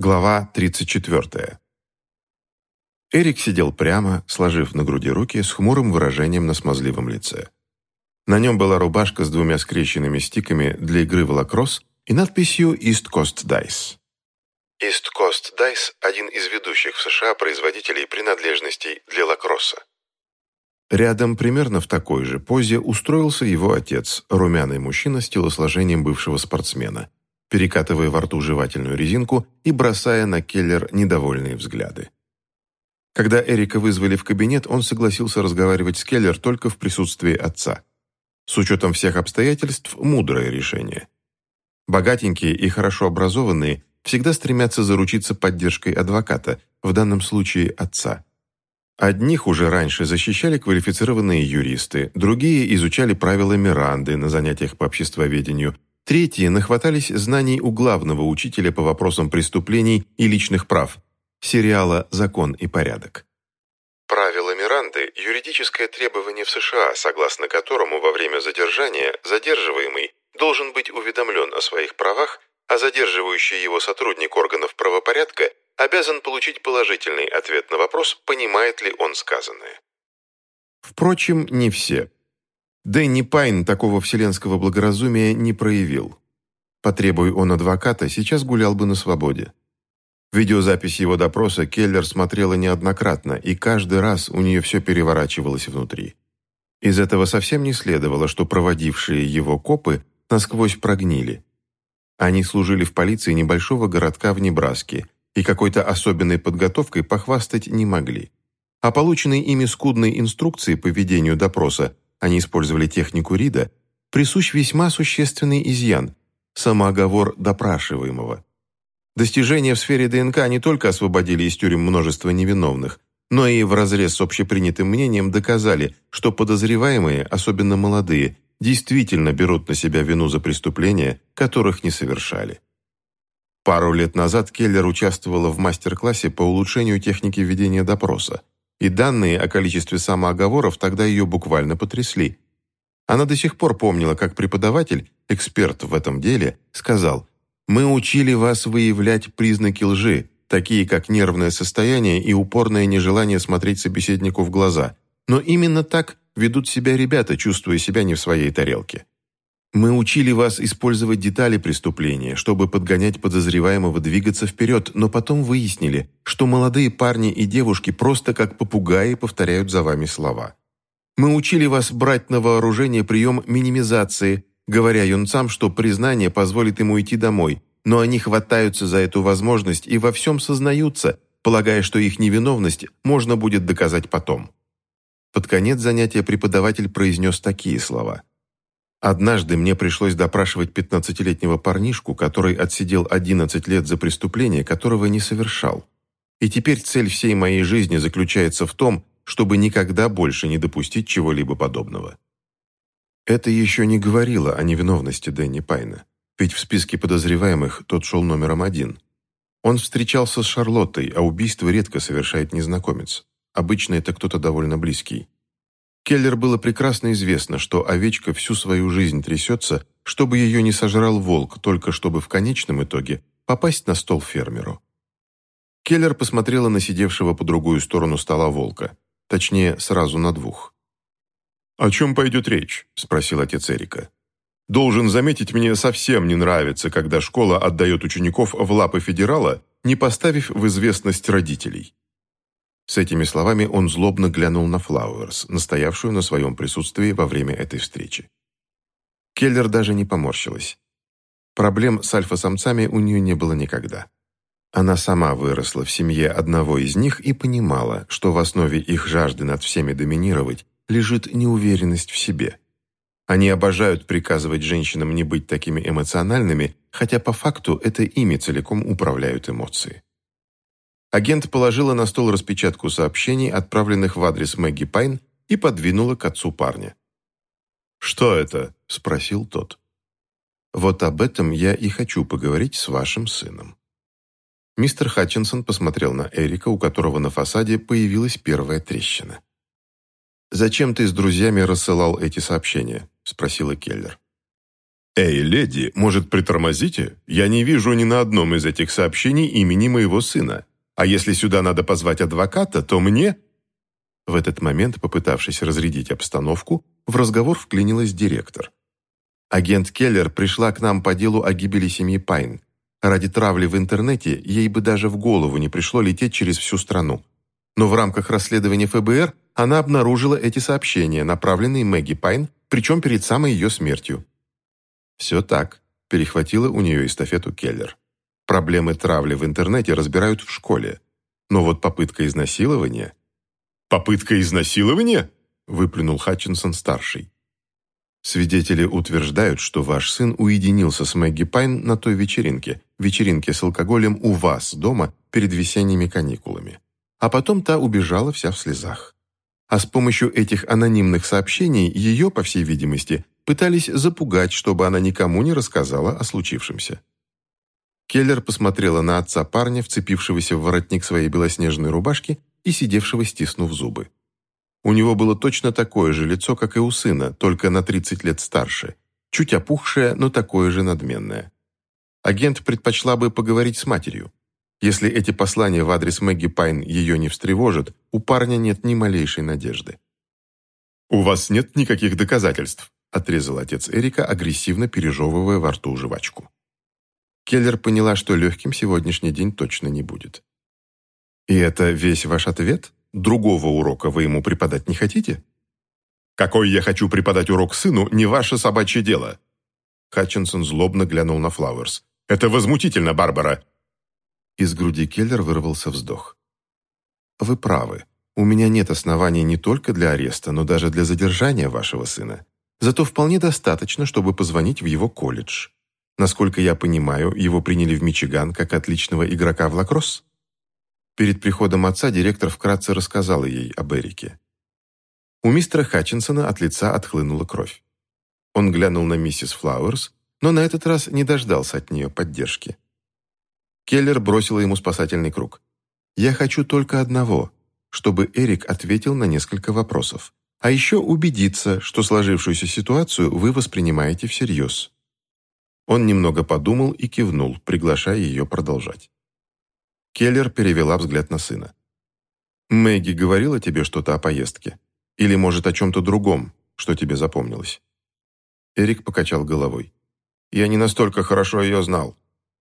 Глава 34. Эрик сидел прямо, сложив на груди руки с хмурым выражением на смазливом лице. На нем была рубашка с двумя скрещенными стиками для игры в лакросс и надписью «East Coast Dice». East Coast Dice – один из ведущих в США производителей принадлежностей для лакросса. Рядом, примерно в такой же позе, устроился его отец, румяный мужчина с телосложением бывшего спортсмена – перекатывая во рту жевательную резинку и бросая на Келлер недовольные взгляды. Когда Эрика вызвали в кабинет, он согласился разговаривать с Келлер только в присутствии отца. С учетом всех обстоятельств, мудрое решение. Богатенькие и хорошо образованные всегда стремятся заручиться поддержкой адвоката, в данном случае отца. Одних уже раньше защищали квалифицированные юристы, другие изучали правила Миранды на занятиях по обществоведению, Третьи нахватались знаний у главного учителя по вопросам преступлений и личных прав, сериала «Закон и порядок». Правила Миранды – юридическое требование в США, согласно которому во время задержания задерживаемый должен быть уведомлен о своих правах, а задерживающий его сотрудник органов правопорядка обязан получить положительный ответ на вопрос, понимает ли он сказанное. Впрочем, не все – Дэнни Пайн такого вселенского благоразумия не проявил. Потребуй он адвоката, сейчас гулял бы на свободе. Видеозапись его допроса Келлер смотрела неоднократно, и каждый раз у нее все переворачивалось внутри. Из этого совсем не следовало, что проводившие его копы насквозь прогнили. Они служили в полиции небольшого городка в Небраске и какой-то особенной подготовкой похвастать не могли. А полученные ими скудные инструкции по ведению допроса они использовали технику Рида, присущ весьма существенный изъян – самооговор допрашиваемого. Достижения в сфере ДНК не только освободили из тюрем множество невиновных, но и вразрез с общепринятым мнением доказали, что подозреваемые, особенно молодые, действительно берут на себя вину за преступления, которых не совершали. Пару лет назад Келлер участвовала в мастер-классе по улучшению техники ведения допроса – и данные о количестве самооговоров тогда ее буквально потрясли. Она до сих пор помнила, как преподаватель, эксперт в этом деле, сказал «Мы учили вас выявлять признаки лжи, такие как нервное состояние и упорное нежелание смотреть собеседнику в глаза. Но именно так ведут себя ребята, чувствуя себя не в своей тарелке. Мы учили вас использовать детали преступления, чтобы подгонять подозреваемого двигаться вперед, но потом выяснили, что молодые парни и девушки просто как попугаи повторяют за вами слова. Мы учили вас брать на вооружение прием минимизации, говоря юнцам, что признание позволит им уйти домой, но они хватаются за эту возможность и во всем сознаются, полагая, что их невиновность можно будет доказать потом. Под конец занятия преподаватель произнес такие слова – Однажды мне пришлось допрашивать 15-летнего парнишку, который отсидел 11 лет за преступление, которого не совершал. И теперь цель всей моей жизни заключается в том, чтобы никогда больше не допустить чего-либо подобного. Это еще не говорило о невиновности Дэнни Пайна, ведь в списке подозреваемых тот шел номером один. Он встречался с Шарлоттой, а убийство редко совершает незнакомец. Обычно это кто-то довольно близкий. Келлер было прекрасно известно, что овечка всю свою жизнь трясется, чтобы ее не сожрал волк, только чтобы в конечном итоге попасть на стол фермеру. Келлер посмотрела на сидевшего по другую сторону стола волка, точнее, сразу на двух. «О чем пойдет речь?» – спросил отец Эрика. «Должен заметить, мне совсем не нравится, когда школа отдает учеников в лапы федерала, не поставив в известность родителей. С этими словами он злобно глянул на Флауэрс, настоявшую на своем присутствии во время этой встречи. Келлер даже не поморщилась. Проблем с альфа-самцами у нее не было никогда. Она сама выросла в семье одного из них и понимала, что в основе их жажды над всеми доминировать лежит неуверенность в себе. Они обожают приказывать женщинам не быть такими эмоциональными, хотя по факту это ими целиком управляют эмоции. Агент положила на стол распечатку сообщений, отправленных в адрес Мэгги Пайн, и подвинула к отцу парня. «Что это?» – спросил тот. «Вот об этом я и хочу поговорить с вашим сыном». Мистер Хатчинсон посмотрел на Эрика, у которого на фасаде появилась первая трещина. «Зачем ты с друзьями рассылал эти сообщения?» – спросила Келлер. «Эй, леди, может, притормозите? Я не вижу ни на одном из этих сообщений имени моего сына. А если сюда надо позвать адвоката, то мне...» В этот момент, попытавшись разрядить обстановку, в разговор вклинилась директор. Агент Келлер пришла к нам по делу о гибели семьи Пайн. Ради травли в интернете ей бы даже в голову не пришло лететь через всю страну. Но в рамках расследования ФБР она обнаружила эти сообщения, направленные Мэгги Пайн, причем перед самой ее смертью. «Все так», – перехватила у нее эстафету Келлер. «Проблемы травли в интернете разбирают в школе. Но вот попытка изнасилования...» «Попытка изнасилования?» – выплюнул Хатчинсон-старший. Свидетели утверждают, что ваш сын уединился с Мэгги Пайн на той вечеринке, вечеринке с алкоголем у вас дома перед весенними каникулами. А потом та убежала вся в слезах. А с помощью этих анонимных сообщений ее, по всей видимости, пытались запугать, чтобы она никому не рассказала о случившемся. Келлер посмотрела на отца парня, вцепившегося в воротник своей белоснежной рубашки и сидевшего стиснув зубы. У него было точно такое же лицо, как и у сына, только на 30 лет старше. Чуть опухшее, но такое же надменное. Агент предпочла бы поговорить с матерью. Если эти послания в адрес Мэгги Пайн ее не встревожат, у парня нет ни малейшей надежды. «У вас нет никаких доказательств», отрезал отец Эрика, агрессивно пережевывая во рту жвачку. Келлер поняла, что легким сегодняшний день точно не будет. «И это весь ваш ответ?» Другого урока вы ему преподать не хотите? Какой я хочу преподать урок сыну, не ваше собачье дело. Хатчинсон злобно глянул на Флауэрс. Это возмутительно, Барбара. Из груди Келлер вырвался вздох. Вы правы. У меня нет оснований не только для ареста, но даже для задержания вашего сына. Зато вполне достаточно, чтобы позвонить в его колледж. Насколько я понимаю, его приняли в Мичиган как отличного игрока в лакросс? Перед приходом отца директор вкратце рассказал ей об Эрике. У мистера Хатчинсона от лица отхлынула кровь. Он глянул на миссис Флауэрс, но на этот раз не дождался от нее поддержки. Келлер бросила ему спасательный круг. «Я хочу только одного, чтобы Эрик ответил на несколько вопросов, а еще убедиться, что сложившуюся ситуацию вы воспринимаете всерьез». Он немного подумал и кивнул, приглашая ее продолжать. Келлер перевела взгляд на сына. «Мэгги говорила тебе что-то о поездке? Или, может, о чем-то другом, что тебе запомнилось?» Эрик покачал головой. «Я не настолько хорошо ее знал.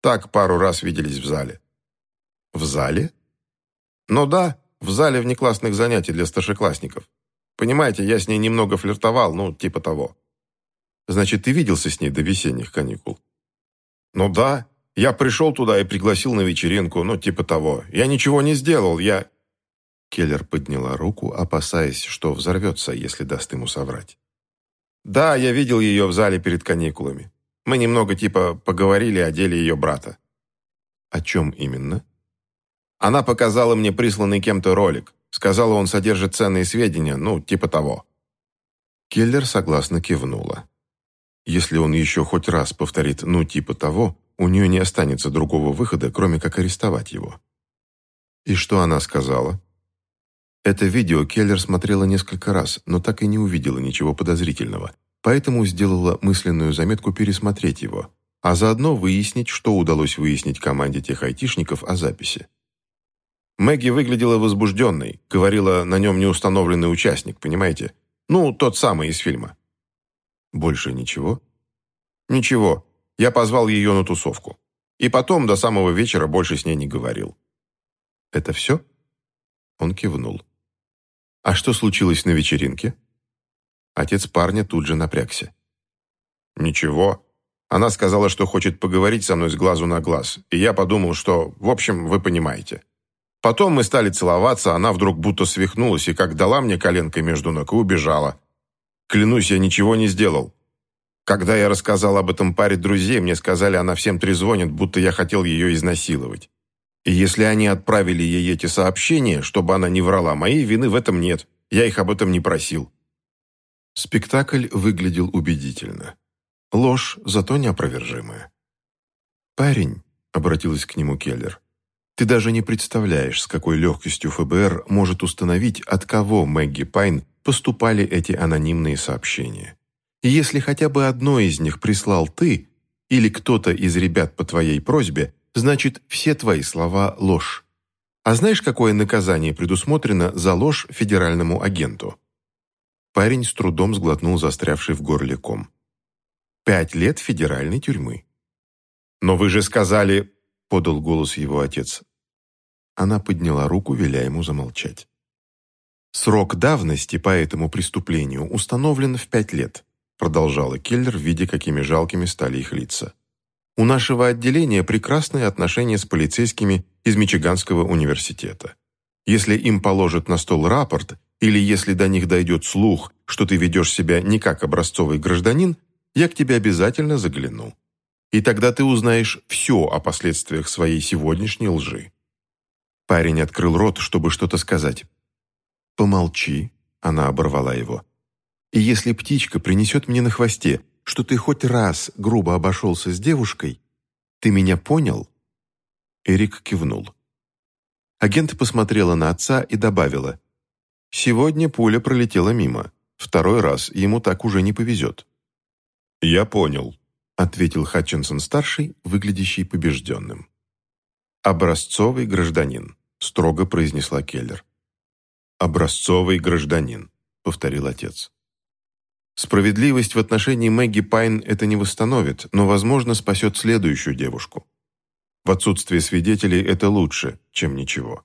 Так пару раз виделись в зале». «В зале?» «Ну да, в зале внеклассных занятий для старшеклассников. Понимаете, я с ней немного флиртовал, ну, типа того». «Значит, ты виделся с ней до весенних каникул?» «Ну да, я пришел туда и пригласил на вечеринку, ну, типа того. Я ничего не сделал, я...» Келлер подняла руку, опасаясь, что взорвется, если даст ему соврать. «Да, я видел ее в зале перед каникулами. Мы немного, типа, поговорили о деле ее брата». «О чем именно?» «Она показала мне присланный кем-то ролик. Сказала, он содержит ценные сведения, ну, типа того». Келлер согласно кивнула. Если он еще хоть раз повторит «ну, типа того», у нее не останется другого выхода, кроме как арестовать его. И что она сказала? Это видео Келлер смотрела несколько раз, но так и не увидела ничего подозрительного, поэтому сделала мысленную заметку пересмотреть его, а заодно выяснить, что удалось выяснить команде тех айтишников о записи. Мэгги выглядела возбужденной, говорила, на нем неустановленный участник, понимаете? Ну, тот самый из фильма. Больше ничего? Ничего. Я позвал ее на тусовку. И потом до самого вечера больше с ней не говорил. «Это все?» Он кивнул. «А что случилось на вечеринке?» Отец парня тут же напрягся. «Ничего. Она сказала, что хочет поговорить со мной с глазу на глаз, и я подумал, что, в общем, вы понимаете. Потом мы стали целоваться, она вдруг будто свихнулась и как дала мне коленкой между ног и убежала. Клянусь, я ничего не сделал. Когда я рассказал об этом паре друзей, мне сказали, она всем трезвонит, будто я хотел ее изнасиловать. И если они отправили ей эти сообщения, чтобы она не врала, моей вины в этом нет. Я их об этом не просил. Спектакль выглядел убедительно. Ложь, зато неопровержимая. «Парень», — обратилась к нему Келлер, «ты даже не представляешь, с какой легкостью ФБР может установить, от кого Мэгги Пайн поступали эти анонимные сообщения. И если хотя бы одно из них прислал ты или кто-то из ребят по твоей просьбе, значит, все твои слова – ложь. А знаешь, какое наказание предусмотрено за ложь федеральному агенту?» Парень с трудом сглотнул застрявший в горле ком. «Пять лет федеральной тюрьмы». «Но вы же сказали...» – подал голос его отец. Она подняла руку, веля ему замолчать. «Срок давности по этому преступлению установлен в пять лет», продолжала Келлер, видя, какими жалкими стали их лица. «У нашего отделения прекрасные отношения с полицейскими из Мичиганского университета. Если им положат на стол рапорт, или если до них дойдет слух, что ты ведешь себя не как образцовый гражданин, я к тебе обязательно загляну. И тогда ты узнаешь все о последствиях своей сегодняшней лжи». Парень открыл рот, чтобы что-то сказать. «Помолчи», — она оборвала его. «И если птичка принесет мне на хвосте, что ты хоть раз грубо обошелся с девушкой, ты меня понял?» Эрик кивнул. Агент посмотрела на отца и добавила, «Сегодня пуля пролетела мимо. Второй раз ему так уже не повезет». «Я понял», — ответил Хатчинсон-старший, выглядящий побежденным. «Образцовый гражданин», — строго произнесла Келлер. «Образцовый гражданин», — повторил отец. Справедливость в отношении Мэгги Пайн это не восстановит, но, возможно, спасет следующую девушку. В отсутствие свидетелей это лучше, чем ничего.